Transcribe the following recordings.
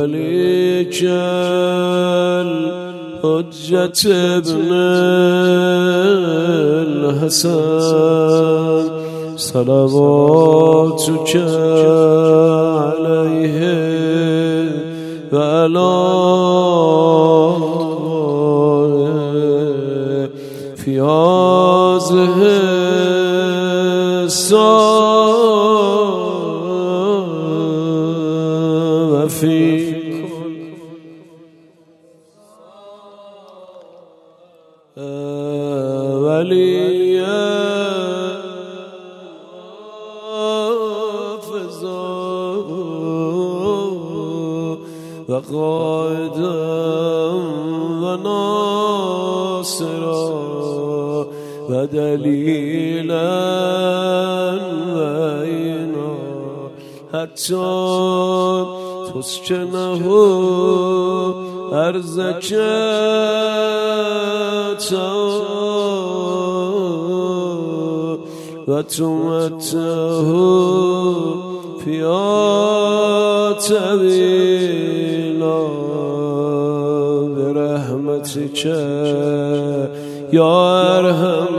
ولیک حجت ابن الحسن. صلواتك عليه وعلى في هذه الساعة وقائدا وناصرا ودليلا وعينا حتى تسكنه أرزك وتمته فيها طويلا برحمتك يا أرحم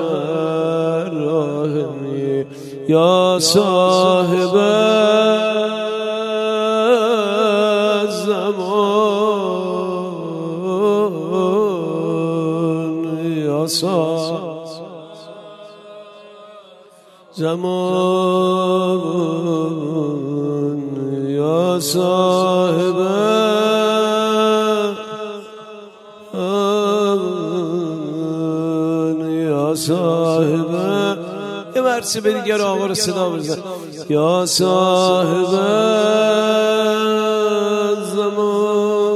الراحمين يا صاحب الزمان يا صاحب زمان. مرسی به دیگر آقا رو صدا بزن. یا صاحب زمان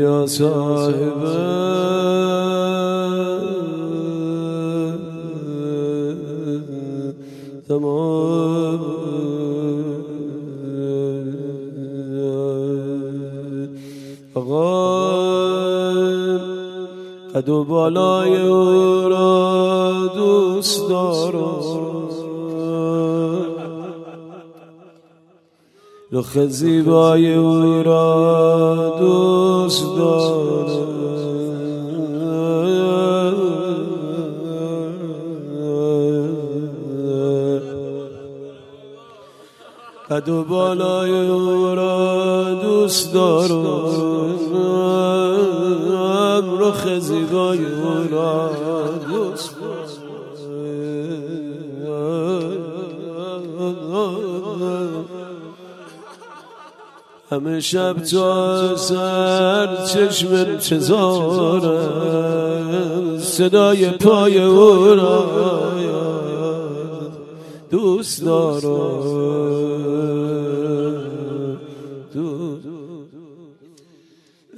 یا صاحب قد و بالای او را دوست دارم. رخ زیبای او را دوست دارم. قد و بالای او را دوست دارم. رخ زیبای او همه شب تا سر چشم انتظارم صدای پای او را دوست دارم.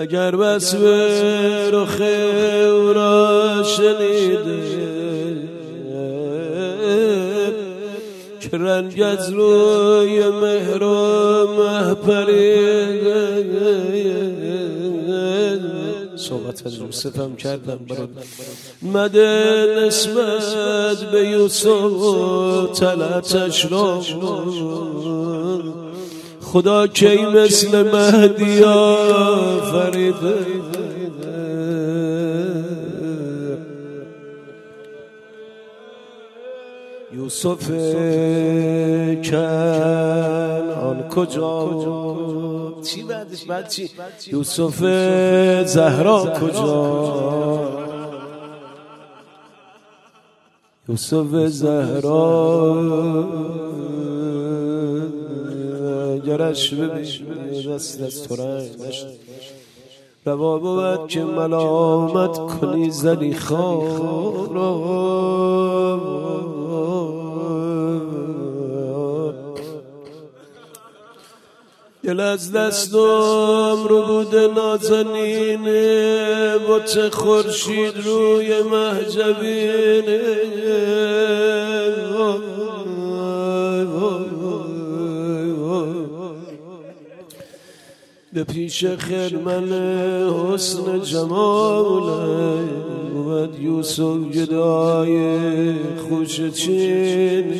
اگر بس رخ او شنیده که رنگ از روی مهر و مه صحبت از یوسف هم کردم برات. مده نسبت به یوسف تلتش را خدا کی مثل مهدی آفریده. یوسف کنعان کجا؟ چی بعدش؟ بعد چی؟ یوسف زهرا کجا؟ یوسف زهرا گرش ببین دست از تو رنگ نشد. روا بود که ملامت کنی زلیخا را دل از دستم رو بوده نازنین بوت خورشید روی محجبینه به پیش خرمن حسن جمال بود یوسف جدای خوش چین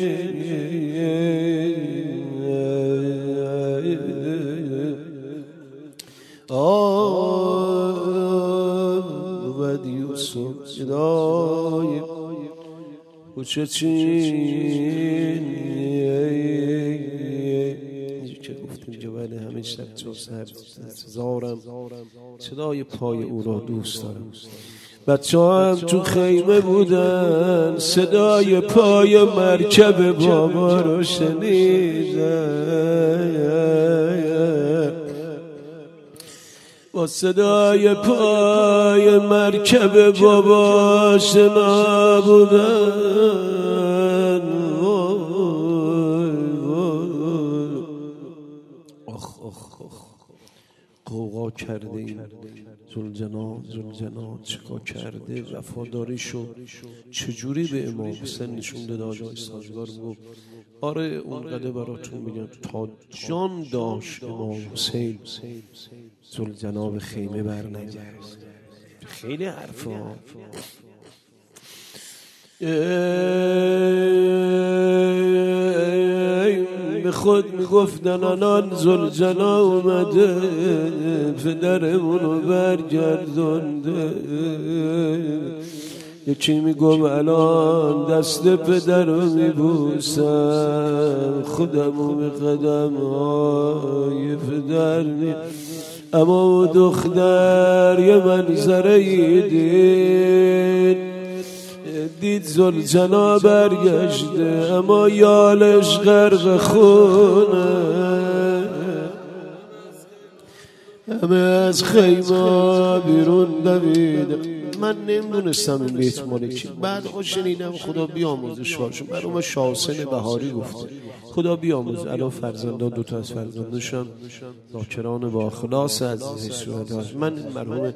بود یوسف جدای خوش چین گفتیم جبل همه شب سر زارم. صدای پای او را دوست دارم. بچه هم تو خیمه بودن صدای پای مرکب بابا رو شنیدن با صدای پای مرکب بابا شنا بودن. کرده این زلجنا زلجنا چکا کرده وفاداریشو چجوری به امام حسین نشون داده آجای سازگار گفت آره اونقدر براتون میگم. تا جان داشت امام حسین. زلجنا به خیمه بر خیلی حرف ها به خود می‌گفتن الان زلجنا اومده پدرمونو برگردونده یکی میگم الان دست پدر رو میبوسم خودمو به قدم های پدر می اما دختر یه منظره دید. دید زل جنا برگشته اما یالش غرق خونه. همه از خیمه بیرون دویده. من نمی‌دونستم این بیت مالکی بعد شنیدم خدا بیاموزش باشم برای ما شاسن بهاری گفته خدا بیاموز الان فرزندان دو تا از فرزندشم ذاکران با خلاص از من مرحوم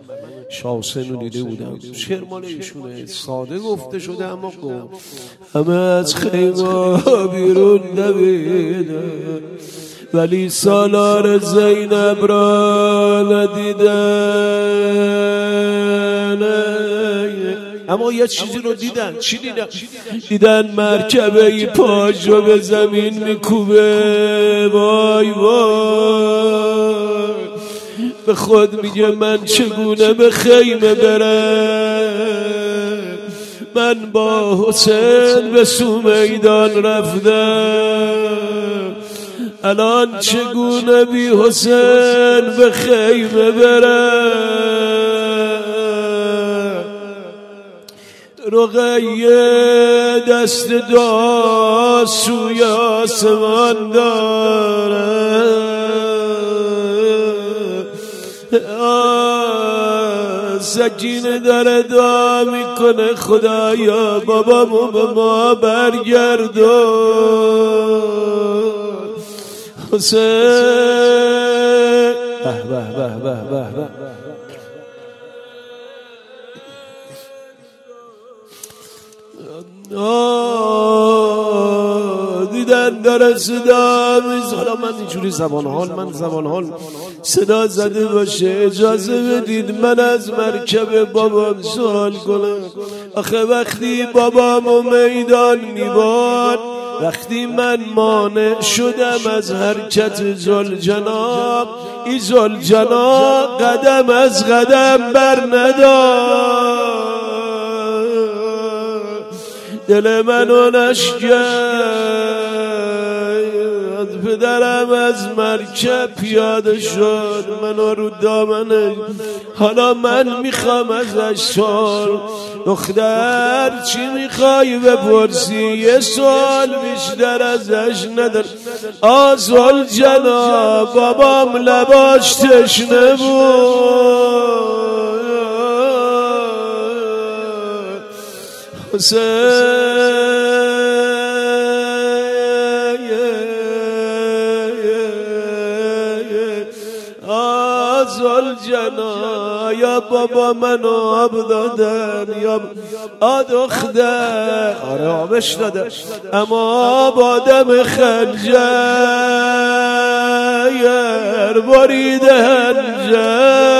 شاسن رو دیده بودم. شعر مال ایشونه. ساده گفته شده اما گفت. همه از خیمه بیرون دویده ولی سالار زینب را ندیدن. اما یه چیزی رو دیدن. چی دیدن؟ دیدن؟ مرکبه ای پاش رو به زمین میکوبه. وای وای. به خود میگه من چگونه به خیمه برم؟ من با حسین به سو میدان رفتم. الان چگونه بی حسین به خیمه برم؟ رقیه دست دا سوی آسمان داره. سکینه داره دعا می‌کنه خدایا بابامو به ما برگردون حسین. به به به به به. داره صدا حالا من اینجوری زبان حال من زبان حال صدا زده باشه. اجازه بدید من از مرکب بابام سوال کنم. آخه وقتی بابام و میدان میباد وقتی من مانع شدم از حرکت زل جناب ای زل جناب قدم از قدم بر نداد. دل منو نشکد پدرم از مرکب پیاده شد. منو رو دامنه حالا من می‌خوام ازش سال دختر چی می‌خوای بپرسی؟ یه سال بیشتر ازش ندار. آزال جنا بابام لباش تشنه بود. حسین. جنا یا بابا منو آب دادن یا آد آره آبش داده. اما آب آدم خنجر بریده هنجر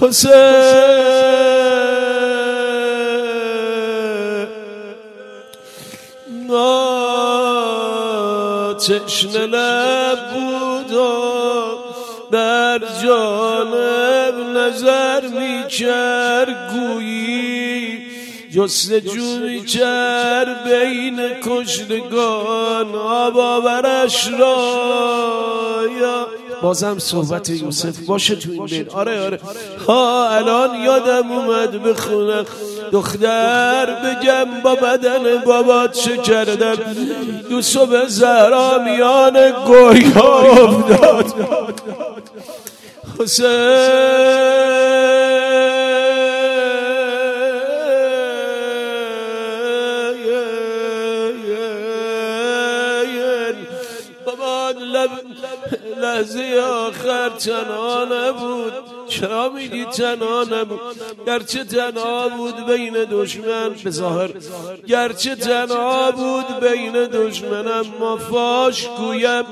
حسین چشم نبود جانب نظر می گویی. جستجو کرد بین کشتگان آباورش را. بازم صحبت یوسف باشه تو این بین. آره آره. ها الان یادم اومد بخونم. دختر بگم با بدن بابات چه کردم. یوسف زهرا میان گریا افتاد حسین لحظه آخر تنها نبود چرا میگی تنها نبود گرچه تنها بود بین دشمن. به ظاهر گرچه تنها بود بین دشمن اما فاش گویم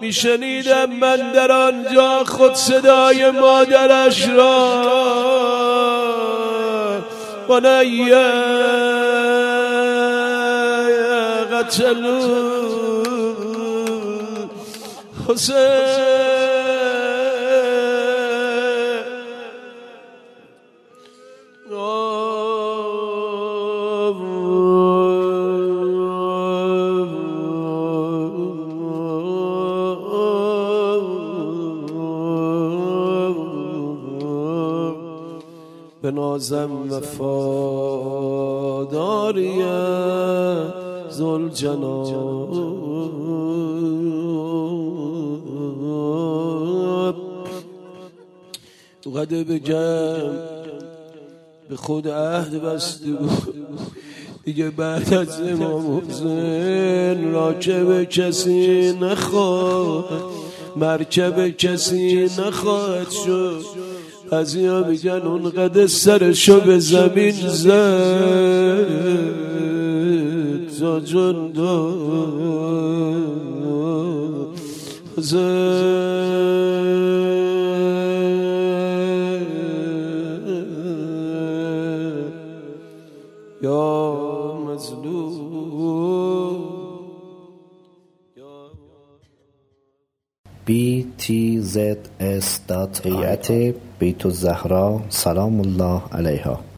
میشنیدم من در آنجا خود صدای مادرش را. بنیه قتلون حسین. به نازم وفاداری زل قده بگم به خود عهد بسته دیگه بعد از امام حسین راکب کسی نخواد مرکب کسی نخواهد شد. از یا میگن اونقدر سرشو به زمین زد. تا جون زد. btzs.هیئت بیت الزهرا سلام الله علیها